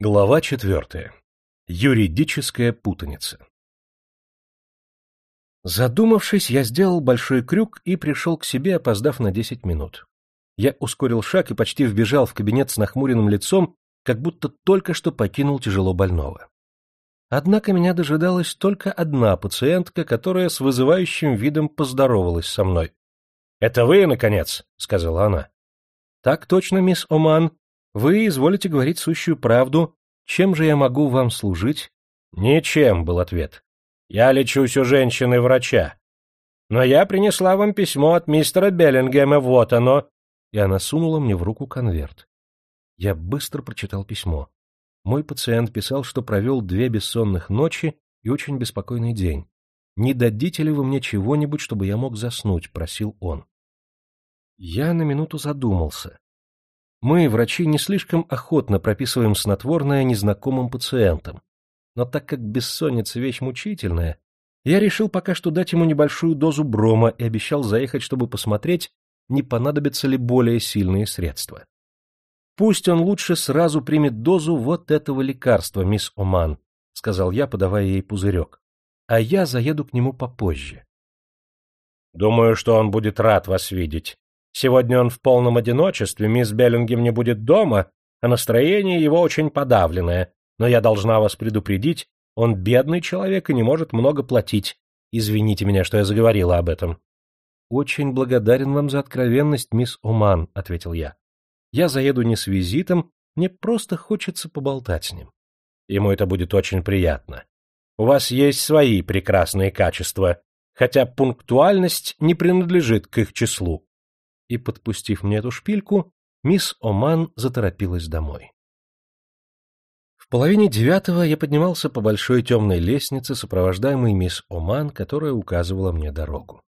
Глава четвертая. Юридическая путаница. Задумавшись, я сделал большой крюк и пришел к себе, опоздав на десять минут. Я ускорил шаг и почти вбежал в кабинет с нахмуренным лицом, как будто только что покинул тяжело больного. Однако меня дожидалась только одна пациентка, которая с вызывающим видом поздоровалась со мной. — Это вы, наконец? — сказала она. — Так точно, мисс Оман, вы изволите говорить сущую правду. Чем же я могу вам служить? Ничем, был ответ. Я лечусь у женщины-врача. Но я принесла вам письмо от мистера Беллингема, вот оно. И она сунула мне в руку конверт. Я быстро прочитал письмо. Мой пациент писал, что провел две бессонных ночи и очень беспокойный день. «Не дадите ли вы мне чего-нибудь, чтобы я мог заснуть?» — просил он. Я на минуту задумался. Мы, врачи, не слишком охотно прописываем снотворное незнакомым пациентам. Но так как бессонница вещь мучительная, я решил пока что дать ему небольшую дозу брома и обещал заехать, чтобы посмотреть, не понадобятся ли более сильные средства. Пусть он лучше сразу примет дозу вот этого лекарства, мисс Оман, — сказал я, подавая ей пузырек, — а я заеду к нему попозже. — Думаю, что он будет рад вас видеть, Сегодня он в полном одиночестве, мисс Беллингем не будет дома, а настроение его очень подавленное. Но я должна вас предупредить, он бедный человек и не может много платить. Извините меня, что я заговорила об этом. — Очень благодарен вам за откровенность, мисс Оман, — ответил я. — Я заеду не с визитом, мне просто хочется поболтать с ним. Ему это будет очень приятно. У вас есть свои прекрасные качества, хотя пунктуальность не принадлежит к их числу и, подпустив мне эту шпильку, мисс Оман заторопилась домой. В половине девятого я поднимался по большой темной лестнице, сопровождаемой мисс Оман, которая указывала мне дорогу.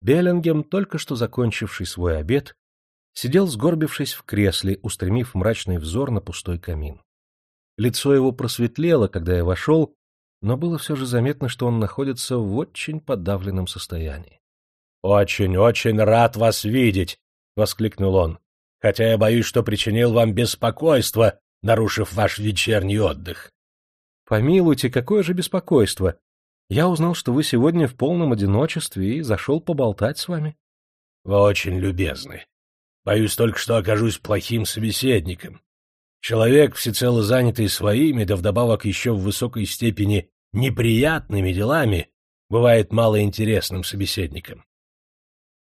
Беллингем, только что закончивший свой обед, сидел сгорбившись в кресле, устремив мрачный взор на пустой камин. Лицо его просветлело, когда я вошел, но было все же заметно, что он находится в очень подавленном состоянии. «Очень-очень рад вас видеть!» — воскликнул он. «Хотя я боюсь, что причинил вам беспокойство, нарушив ваш вечерний отдых». «Помилуйте, какое же беспокойство! Я узнал, что вы сегодня в полном одиночестве и зашел поболтать с вами». «Вы очень любезны. Боюсь только, что окажусь плохим собеседником. Человек, всецело занятый своими, да вдобавок еще в высокой степени неприятными делами, бывает малоинтересным собеседником.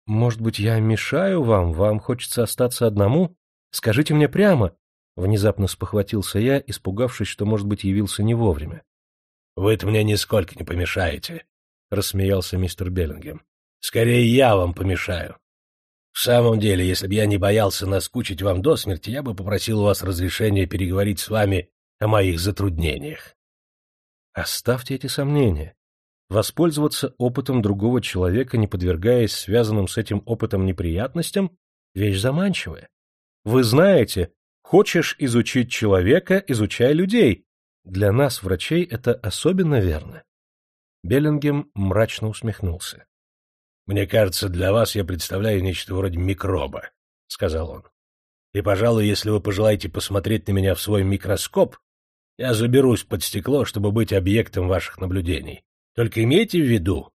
Может быть, я мешаю вам? Вам хочется остаться одному? Скажите мне прямо. Внезапно спохватился я, испугавшись, что, может быть, явился не вовремя. — Вы-то мне нисколько не помешаете, — рассмеялся мистер Беллингем. — Скорее, я вам помешаю. В самом деле, если бы я не боялся наскучить вам до смерти, я бы попросил у вас разрешения переговорить с вами о моих затруднениях. Оставьте эти сомнения. Воспользоваться опытом другого человека, не подвергаясь связанным с этим опытом неприятностям, вещь заманчивая. Вы знаете, хочешь изучить человека, изучай людей. Для нас, врачей, это особенно верно. Беллингем мрачно усмехнулся. — Мне кажется, для вас я представляю нечто вроде микроба, — сказал он. — И, пожалуй, если вы пожелаете посмотреть на меня в свой микроскоп, я заберусь под стекло, чтобы быть объектом ваших наблюдений. Только имейте в виду,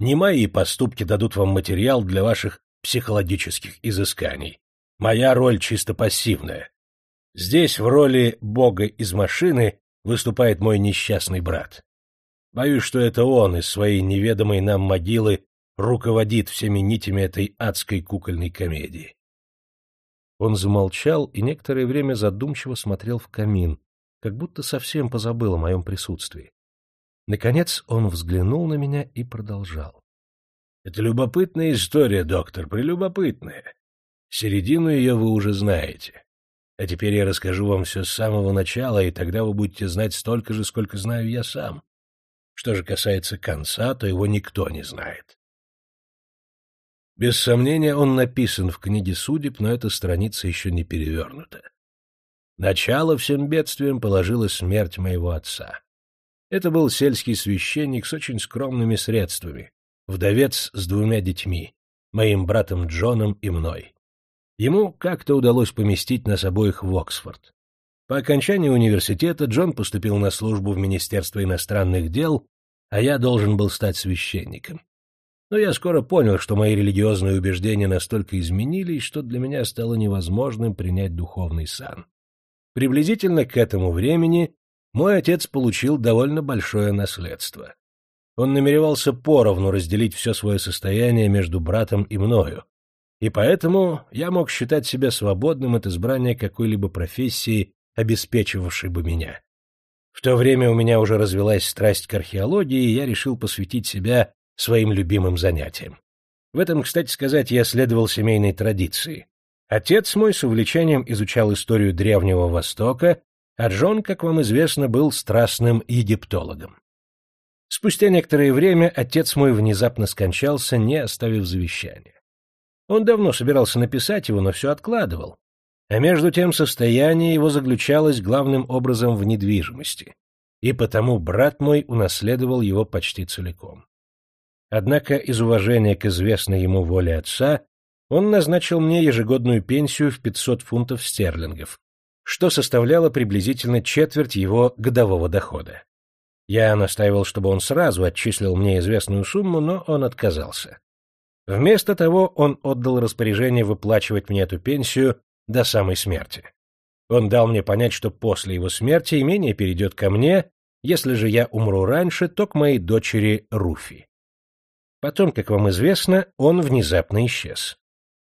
не мои поступки дадут вам материал для ваших психологических изысканий. Моя роль чисто пассивная. Здесь в роли бога из машины выступает мой несчастный брат. Боюсь, что это он из своей неведомой нам могилы руководит всеми нитями этой адской кукольной комедии. Он замолчал и некоторое время задумчиво смотрел в камин, как будто совсем позабыл о моем присутствии. Наконец он взглянул на меня и продолжал. — Это любопытная история, доктор, прелюбопытная. Середину ее вы уже знаете. А теперь я расскажу вам все с самого начала, и тогда вы будете знать столько же, сколько знаю я сам. Что же касается конца, то его никто не знает. Без сомнения, он написан в книге судеб, но эта страница еще не перевернута. Начало всем бедствиям положила смерть моего отца. Это был сельский священник с очень скромными средствами, вдовец с двумя детьми, моим братом Джоном и мной. Ему как-то удалось поместить нас обоих в Оксфорд. По окончании университета Джон поступил на службу в Министерство иностранных дел, а я должен был стать священником. Но я скоро понял, что мои религиозные убеждения настолько изменились, что для меня стало невозможным принять духовный сан. Приблизительно к этому времени мой отец получил довольно большое наследство. Он намеревался поровну разделить все свое состояние между братом и мною, и поэтому я мог считать себя свободным от избрания какой-либо профессии, обеспечивавшей бы меня. В то время у меня уже развелась страсть к археологии, и я решил посвятить себя своим любимым занятиям. В этом, кстати сказать, я следовал семейной традиции. Отец мой с увлечением изучал историю Древнего Востока, а Джон, как вам известно, был страстным египтологом. Спустя некоторое время отец мой внезапно скончался, не оставив завещания. Он давно собирался написать его, но все откладывал. А между тем состояние его заключалось главным образом в недвижимости, и потому брат мой унаследовал его почти целиком. Однако из уважения к известной ему воле отца он назначил мне ежегодную пенсию в 500 фунтов стерлингов, что составляло приблизительно четверть его годового дохода. Я настаивал, чтобы он сразу отчислил мне известную сумму, но он отказался. Вместо того он отдал распоряжение выплачивать мне эту пенсию до самой смерти. Он дал мне понять, что после его смерти имение перейдет ко мне, если же я умру раньше, то к моей дочери Руфи. Потом, как вам известно, он внезапно исчез.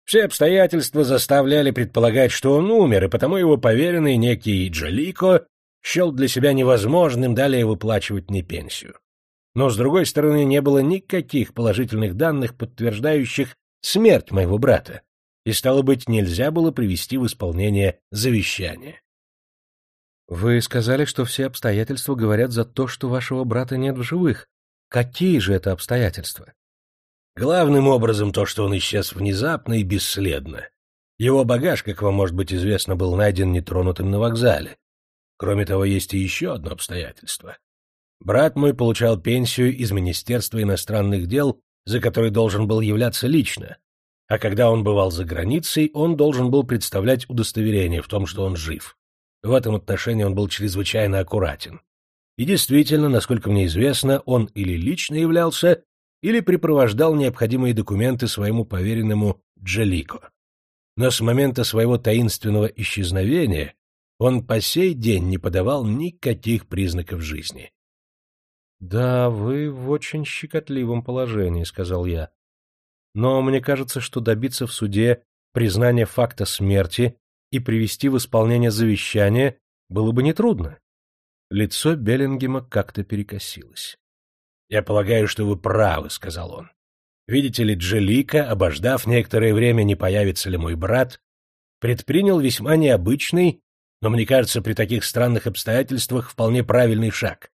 Все обстоятельства заставляли предполагать, что он умер, и потому его поверенный, некий Джалико, счел для себя невозможным далее выплачивать мне пенсию. Но, с другой стороны, не было никаких положительных данных, подтверждающих смерть моего брата, и, стало быть, нельзя было привести в исполнение завещание. Вы сказали, что все обстоятельства говорят за то, что вашего брата нет в живых. Какие же это обстоятельства? Главным образом то, что он исчез внезапно и бесследно. Его багаж, как вам может быть известно, был найден нетронутым на вокзале. Кроме того, есть и еще одно обстоятельство. Брат мой получал пенсию из Министерства иностранных дел, за который должен был являться лично, а когда он бывал за границей, он должен был представлять удостоверение в том, что он жив. В этом отношении он был чрезвычайно аккуратен. И действительно, насколько мне известно, он или лично являлся, или припровождал необходимые документы своему поверенному Джелико. Но с момента своего таинственного исчезновения он по сей день не подавал никаких признаков жизни. — Да, вы в очень щекотливом положении, — сказал я. Но мне кажется, что добиться в суде признания факта смерти и привести в исполнение завещание было бы нетрудно. Лицо Беллингема как-то перекосилось. — Я полагаю, что вы правы, — сказал он. — Видите ли, Джелика, обождав некоторое время, не появится ли мой брат, предпринял весьма необычный, но, мне кажется, при таких странных обстоятельствах вполне правильный шаг.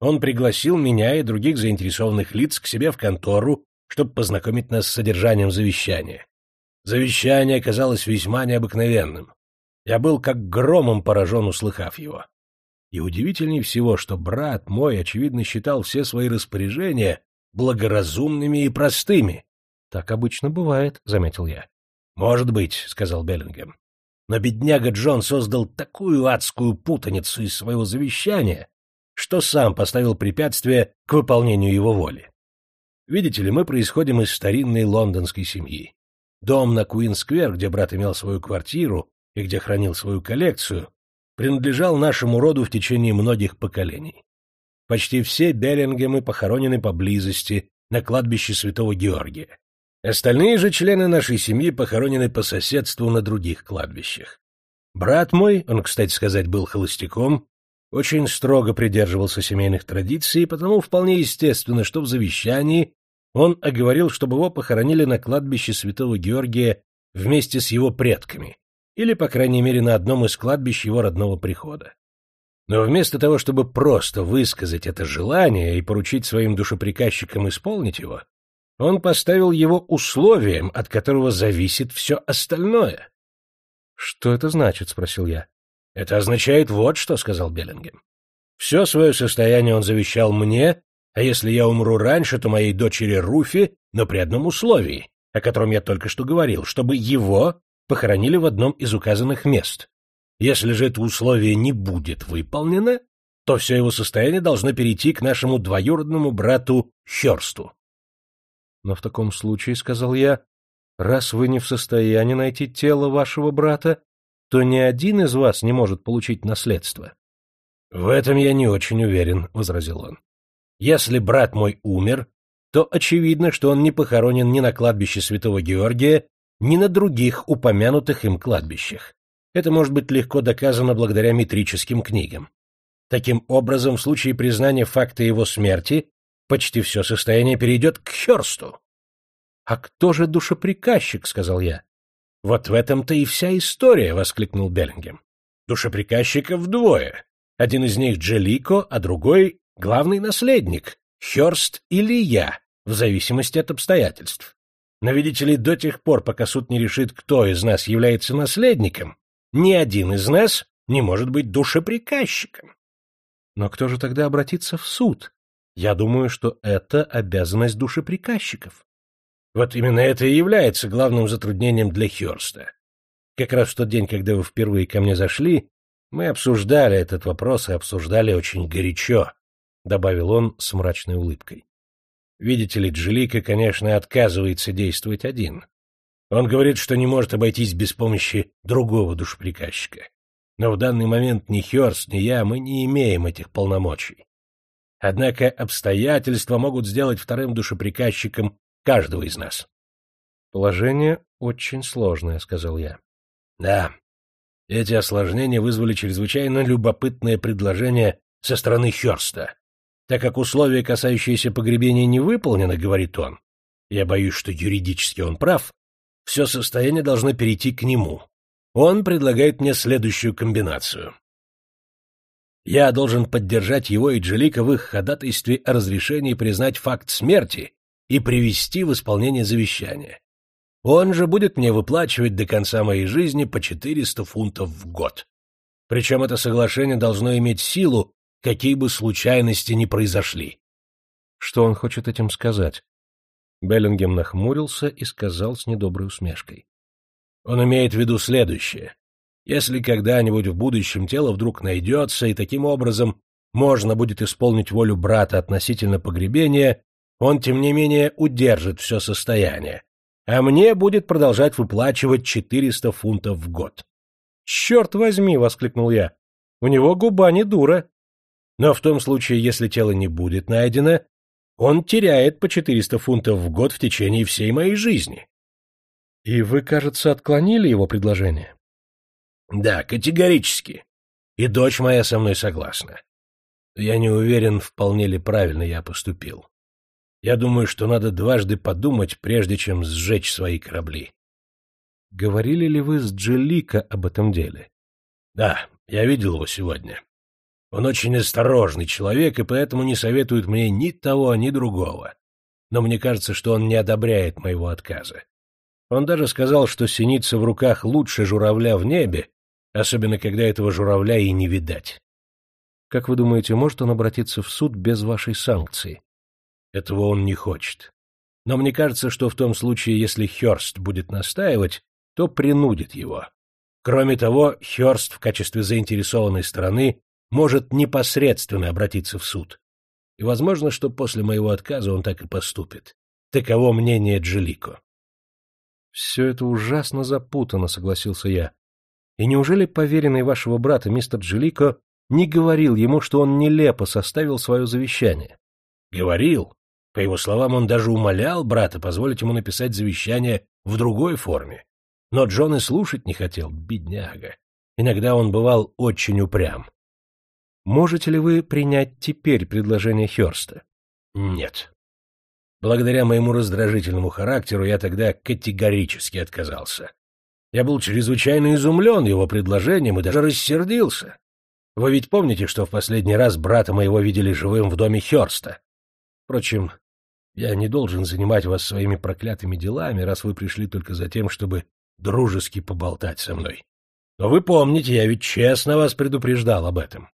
Он пригласил меня и других заинтересованных лиц к себе в контору, чтобы познакомить нас с содержанием завещания. Завещание оказалось весьма необыкновенным. Я был как громом поражен, услыхав его. И удивительнее всего, что брат мой, очевидно, считал все свои распоряжения благоразумными и простыми. — Так обычно бывает, — заметил я. — Может быть, — сказал Беллингем. Но бедняга Джон создал такую адскую путаницу из своего завещания, что сам поставил препятствие к выполнению его воли. Видите ли, мы происходим из старинной лондонской семьи. Дом на Куин-сквер, где брат имел свою квартиру и где хранил свою коллекцию, принадлежал нашему роду в течение многих поколений. Почти все Беллингемы похоронены поблизости, на кладбище Святого Георгия. Остальные же члены нашей семьи похоронены по соседству на других кладбищах. Брат мой, он, кстати сказать, был холостяком, очень строго придерживался семейных традиций, потому вполне естественно, что в завещании он оговорил, чтобы его похоронили на кладбище Святого Георгия вместе с его предками, или, по крайней мере, на одном из кладбищ его родного прихода. Но вместо того, чтобы просто высказать это желание и поручить своим душеприказчикам исполнить его, он поставил его условием, от которого зависит все остальное. — Что это значит? — спросил я. — Это означает вот что, — сказал Беллингем. Все свое состояние он завещал мне, а если я умру раньше, то моей дочери Руфи, но при одном условии, о котором я только что говорил, чтобы его похоронили в одном из указанных мест. Если же это условие не будет выполнено, то все его состояние должно перейти к нашему двоюродному брату Херсту. Но в таком случае, — сказал я, — раз вы не в состоянии найти тело вашего брата, то ни один из вас не может получить наследство. — В этом я не очень уверен, — возразил он. — Если брат мой умер, то очевидно, что он не похоронен ни на кладбище Святого Георгия, ни на других упомянутых им кладбищах. Это может быть легко доказано благодаря метрическим книгам. Таким образом, в случае признания факта его смерти, почти все состояние перейдет к Херсту. — А кто же душеприказчик? — сказал я. — Вот в этом-то и вся история, — воскликнул Беллингем. — Душеприказчиков двое. Один из них Джелико, а другой — главный наследник, Херст или я, в зависимости от обстоятельств. Но, видите ли, до тех пор, пока суд не решит, кто из нас является наследником, ни один из нас не может быть душеприказчиком. Но кто же тогда обратится в суд? Я думаю, что это обязанность душеприказчиков. Вот именно это и является главным затруднением для Хёрста. Как раз в тот день, когда вы впервые ко мне зашли, мы обсуждали этот вопрос и обсуждали очень горячо, — добавил он с мрачной улыбкой. Видите ли, Джилика, конечно, отказывается действовать один. Он говорит, что не может обойтись без помощи другого душеприказчика. Но в данный момент ни Хёрст, ни я, мы не имеем этих полномочий. Однако обстоятельства могут сделать вторым душеприказчиком каждого из нас. — Положение очень сложное, — сказал я. — Да. Эти осложнения вызвали чрезвычайно любопытное предложение со стороны Хёрста. Так как условие, касающееся погребения, не выполнено, — говорит он, я боюсь, что юридически он прав, все состояние должно перейти к нему. Он предлагает мне следующую комбинацию. Я должен поддержать его и Джелика в их ходатайстве о разрешении признать факт смерти и привести в исполнение завещания. Он же будет мне выплачивать до конца моей жизни по 400 фунтов в год. Причем это соглашение должно иметь силу, какие бы случайности ни произошли. Что он хочет этим сказать? Беллингем нахмурился и сказал с недоброй усмешкой. Он имеет в виду следующее. Если когда-нибудь в будущем тело вдруг найдется, и таким образом можно будет исполнить волю брата относительно погребения, он, тем не менее, удержит все состояние, а мне будет продолжать выплачивать 400 фунтов в год. — Черт возьми! — воскликнул я. — У него губа не дура. Но в том случае, если тело не будет найдено, он теряет по 400 фунтов в год в течение всей моей жизни. — И вы, кажется, отклонили его предложение? — Да, категорически. И дочь моя со мной согласна. Я не уверен, вполне ли правильно я поступил. Я думаю, что надо дважды подумать, прежде чем сжечь свои корабли. — Говорили ли вы с Джелика об этом деле? — Да, я видел его сегодня. Он очень осторожный человек и поэтому не советует мне ни того, ни другого. Но мне кажется, что он не одобряет моего отказа. Он даже сказал, что синица в руках лучше журавля в небе, особенно когда этого журавля и не видать. Как вы думаете, может он обратиться в суд без вашей санкции? Этого он не хочет. Но мне кажется, что в том случае, если Хёрст будет настаивать, то принудит его. Кроме того, Хёрст в качестве заинтересованной стороны может непосредственно обратиться в суд. И возможно, что после моего отказа он так и поступит. Таково мнение Джелико. — Все это ужасно запутано, — согласился я. И неужели поверенный вашего брата, мистер Джелико, не говорил ему, что он нелепо составил свое завещание? — Говорил. По его словам, он даже умолял брата позволить ему написать завещание в другой форме. Но Джон и слушать не хотел, бедняга. Иногда он бывал очень упрям. Можете ли вы принять теперь предложение Хёрста? Нет. Благодаря моему раздражительному характеру я тогда категорически отказался. Я был чрезвычайно изумлен его предложением и даже рассердился. Вы ведь помните, что в последний раз брата моего видели живым в доме Хёрста? Впрочем, я не должен занимать вас своими проклятыми делами, раз вы пришли только за тем, чтобы дружески поболтать со мной. Но вы помните, я ведь честно вас предупреждал об этом.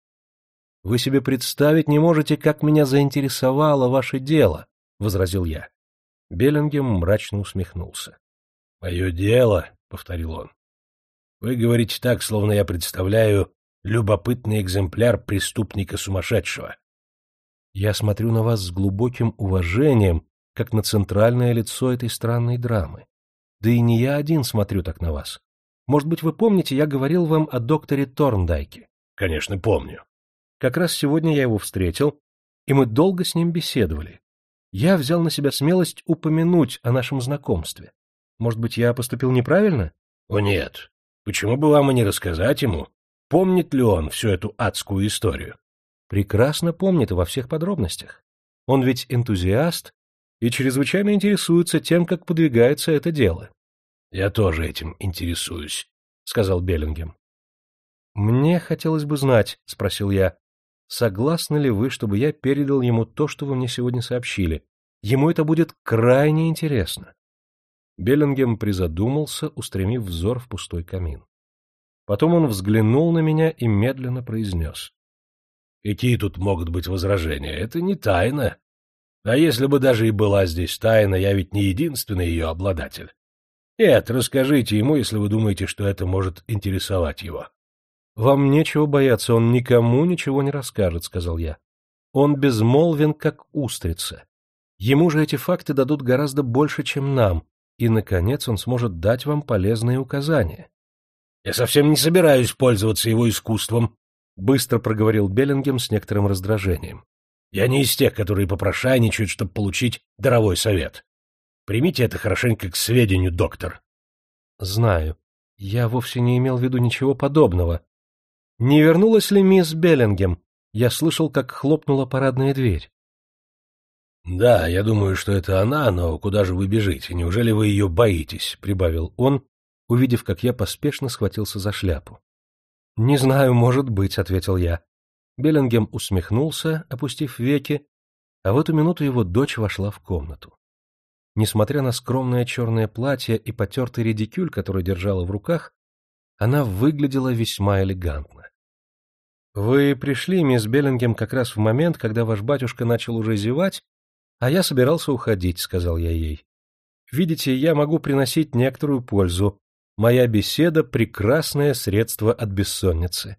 Вы себе представить не можете, как меня заинтересовало ваше дело, — возразил я. Беллингем мрачно усмехнулся. — Мое дело, — повторил он. Вы говорите так, словно я представляю любопытный экземпляр преступника сумасшедшего. Я смотрю на вас с глубоким уважением, как на центральное лицо этой странной драмы. Да и не я один смотрю так на вас. Может быть, вы помните, я говорил вам о докторе Торндайке? Конечно, помню. Как раз сегодня я его встретил, и мы долго с ним беседовали. Я взял на себя смелость упомянуть о нашем знакомстве. Может быть, я поступил неправильно? О нет. Почему бы вам и не рассказать ему? Помнит ли он всю эту адскую историю? Прекрасно помнит во всех подробностях. Он ведь энтузиаст и чрезвычайно интересуется тем, как подвигается это дело. — Я тоже этим интересуюсь, — сказал Беллингем. — Мне хотелось бы знать, — спросил я, — согласны ли вы, чтобы я передал ему то, что вы мне сегодня сообщили? Ему это будет крайне интересно. Беллингем призадумался, устремив взор в пустой камин. Потом он взглянул на меня и медленно произнес. — Какие тут могут быть возражения? Это не тайна. А если бы даже и была здесь тайна, я ведь не единственный ее обладатель. Нет, расскажите ему, если вы думаете, что это может интересовать его. — Вам нечего бояться, он никому ничего не расскажет, — сказал я. Он безмолвен, как устрица. Ему же эти факты дадут гораздо больше, чем нам, и, наконец, он сможет дать вам полезные указания. — Я совсем не собираюсь пользоваться его искусством, — быстро проговорил Беллингем с некоторым раздражением. Я не из тех, которые попрошайничают, чтобы получить даровой совет. Примите это хорошенько к сведению, доктор. Знаю. Я вовсе не имел в виду ничего подобного. Не вернулась ли мисс Беллингем? Я слышал, как хлопнула парадная дверь. Да, я думаю, что это она, но куда же вы бежите? Неужели вы ее боитесь? прибавил он, увидев, как я поспешно схватился за шляпу. Не знаю, может быть, ответил я. Беллингем усмехнулся, опустив веки, а в эту минуту его дочь вошла в комнату. Несмотря на скромное черное платье и потертый редикюль, который держала в руках, она выглядела весьма элегантно. — Вы пришли, мисс Беллингем, как раз в момент, когда ваш батюшка начал уже зевать, а я собирался уходить, — сказал я ей. — Видите, я могу приносить некоторую пользу. Моя беседа — прекрасное средство от бессонницы.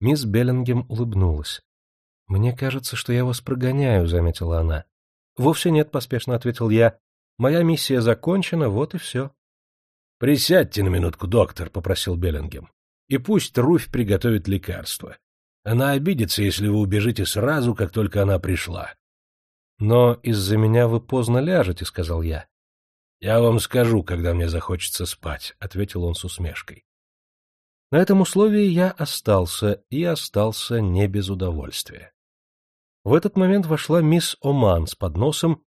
Мисс Беллингем улыбнулась. — Мне кажется, что я вас прогоняю, — заметила она. — Вовсе нет, — поспешно ответил я. — Моя миссия закончена, вот и все. — Присядьте на минутку, доктор, — попросил Беллингем. — И пусть Руфь приготовит лекарство. Она обидится, если вы убежите сразу, как только она пришла. — Но из-за меня вы поздно ляжете, — сказал я. — Я вам скажу, когда мне захочется спать, — ответил он с усмешкой. На этом условии я остался, и остался не без удовольствия. В этот момент вошла мисс Оман с подносом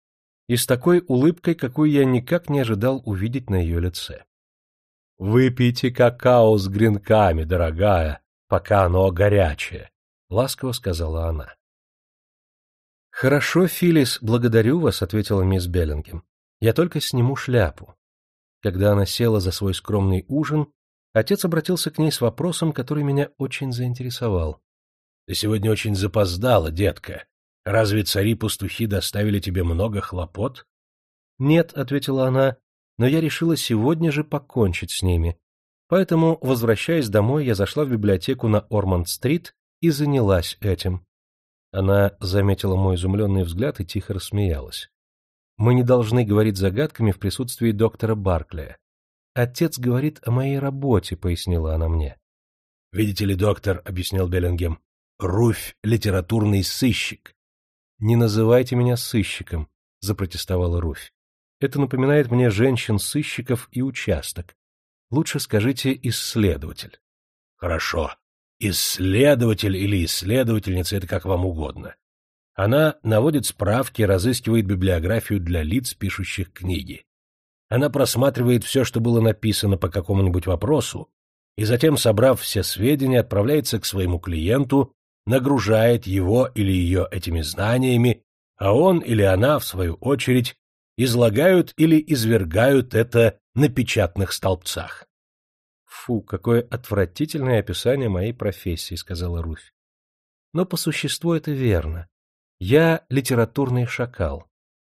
и с такой улыбкой, какую я никак не ожидал увидеть на ее лице. — Выпейте какао с гренками, дорогая, пока оно горячее, — ласково сказала она. — Хорошо, Филис, благодарю вас, — ответила мисс Беллингем. — Я только сниму шляпу. Когда она села за свой скромный ужин, Отец обратился к ней с вопросом, который меня очень заинтересовал. — Ты сегодня очень запоздала, детка. Разве цари-пастухи доставили тебе много хлопот? — Нет, — ответила она, — но я решила сегодня же покончить с ними. Поэтому, возвращаясь домой, я зашла в библиотеку на Ормонд-стрит и занялась этим. Она заметила мой изумленный взгляд и тихо рассмеялась. Мы не должны говорить загадками в присутствии доктора Барклия. Отец говорит о моей работе, пояснила она мне. Видите ли, доктор, объяснил Беллингем, Руфь — литературный сыщик. Не называйте меня сыщиком, запротестовала Руфь. Это напоминает мне женщин-сыщиков и участок. Лучше скажите исследователь. Хорошо. Исследователь или исследовательница — это как вам угодно. Она наводит справки, разыскивает библиографию для лиц, пишущих книги. Она просматривает все, что было написано по какому-нибудь вопросу, и затем, собрав все сведения, отправляется к своему клиенту, нагружает его или ее этими знаниями, а он или она, в свою очередь, излагают или извергают это на печатных столбцах. «Фу, какое отвратительное описание моей профессии», — сказала Руфь. «Но по существу это верно. Я литературный шакал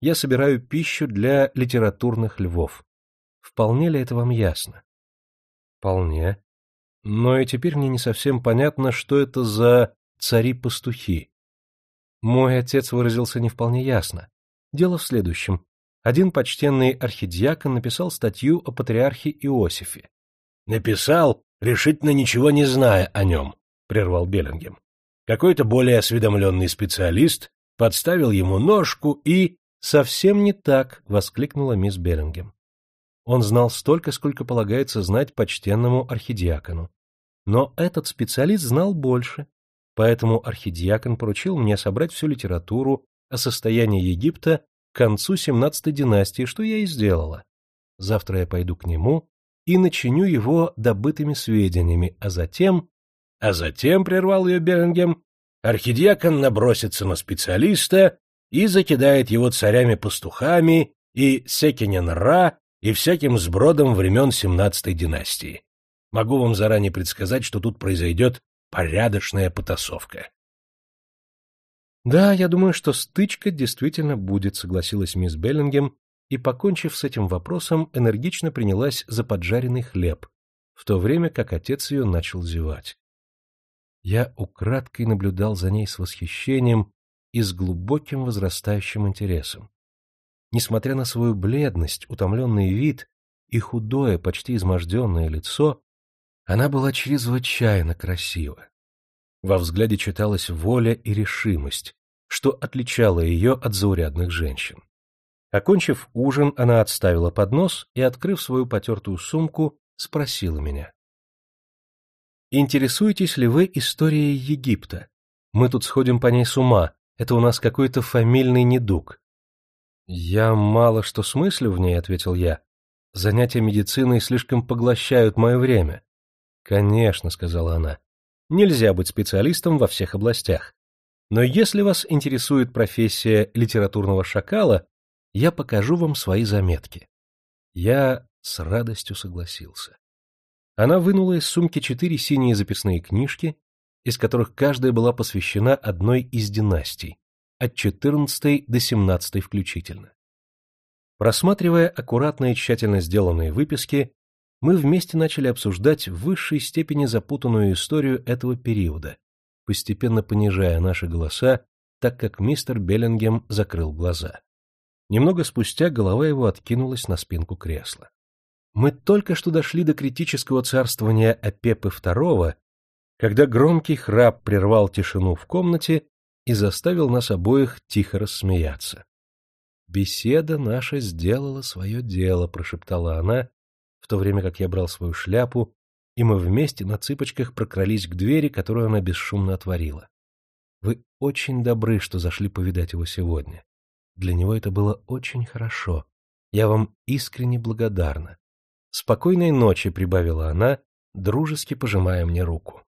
я собираю пищу для литературных львов. Вполне ли это вам ясно? — Вполне. Но и теперь мне не совсем понятно, что это за цари-пастухи. Мой отец выразился не вполне ясно. Дело в следующем. Один почтенный архидиакон написал статью о патриархе Иосифе. — Написал, решительно ничего не зная о нем, — прервал Беллингем. Какой-то более осведомленный специалист подставил ему ножку и... — Совсем не так, — воскликнула мисс Беллингем. Он знал столько, сколько полагается знать почтенному архидиакону. Но этот специалист знал больше, поэтому архидиакон поручил мне собрать всю литературу о состоянии Египта к концу XVII династии, что я и сделала. Завтра я пойду к нему и начиню его добытыми сведениями, а затем... А затем, — прервал ее Берингем, — архидиакон набросится на специалиста и закидает его царями-пастухами и секинен-ра и всяким сбродом времен XVII династии. Могу вам заранее предсказать, что тут произойдет порядочная потасовка. — Да, я думаю, что стычка действительно будет, — согласилась мисс Беллингем, и, покончив с этим вопросом, энергично принялась за поджаренный хлеб, в то время как отец ее начал зевать. Я украдкой наблюдал за ней с восхищением и с глубоким возрастающим интересом. Несмотря на свою бледность, утомленный вид и худое, почти изможденное лицо, она была чрезвычайно красива. Во взгляде читалась воля и решимость, что отличало ее от заурядных женщин. Окончив ужин, она отставила поднос и, открыв свою потертую сумку, спросила меня. «Интересуетесь ли вы историей Египта? Мы тут сходим по ней с ума, это у нас какой-то фамильный недуг». «Я мало что смыслю в ней», — ответил я. «Занятия медициной слишком поглощают мое время. Конечно, сказала она. Нельзя быть специалистом во всех областях. Но если вас интересует профессия литературного шакала, я покажу вам свои заметки. Я с радостью согласился. Она вынула из сумки четыре синие записные книжки, из которых каждая была посвящена одной из династий, от XIV до XVII включительно. Просматривая аккуратно и тщательно сделанные выписки, мы вместе начали обсуждать в высшей степени запутанную историю этого периода, постепенно понижая наши голоса, так как мистер Беллингем закрыл глаза. Немного спустя голова его откинулась на спинку кресла. Мы только что дошли до критического царствования Апепы II, когда громкий храп прервал тишину в комнате и заставил нас обоих тихо рассмеяться. «Беседа наша сделала свое дело», — прошептала она, в то время как я брал свою шляпу, и мы вместе на цыпочках прокрались к двери, которую она бесшумно отворила. Вы очень добры, что зашли повидать его сегодня. Для него это было очень хорошо. Я вам искренне благодарна. Спокойной ночи, — прибавила она, дружески пожимая мне руку.